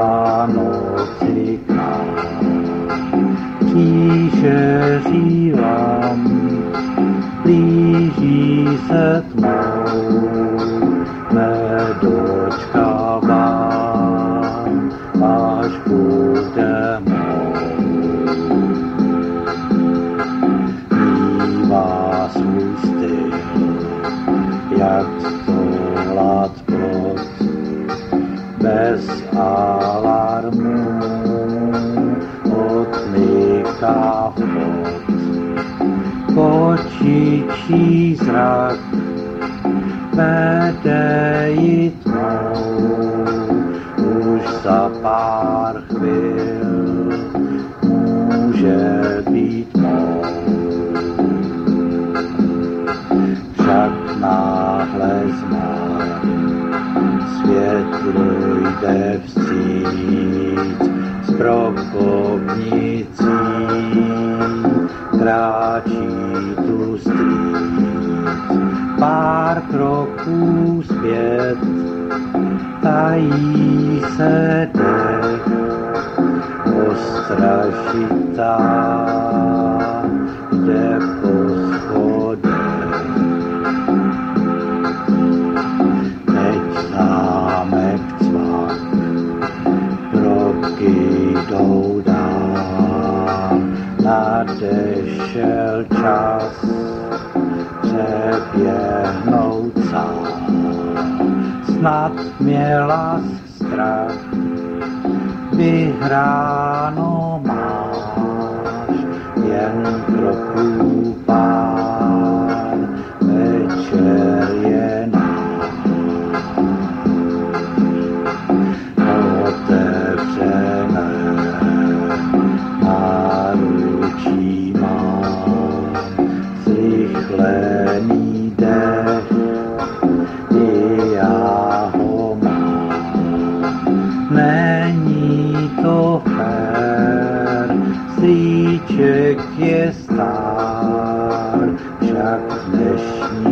Vánoci k nám. Kříže řívám, blíží se tmou, mé vám, až bude mou. Svůj styl, jak to látko bez alarmu odniká vchod. Počičí zrak vede ji tmou, už za pár chvil může být jde vstříc s prokopnicí, kráčí tu stříc. Pár kroků zpět, tají se dech, ostražitá nadešel čas přeběhnout sám. Snad měla strach, vyhráno máš, jen kroků pár. star, síček je star, však dnešní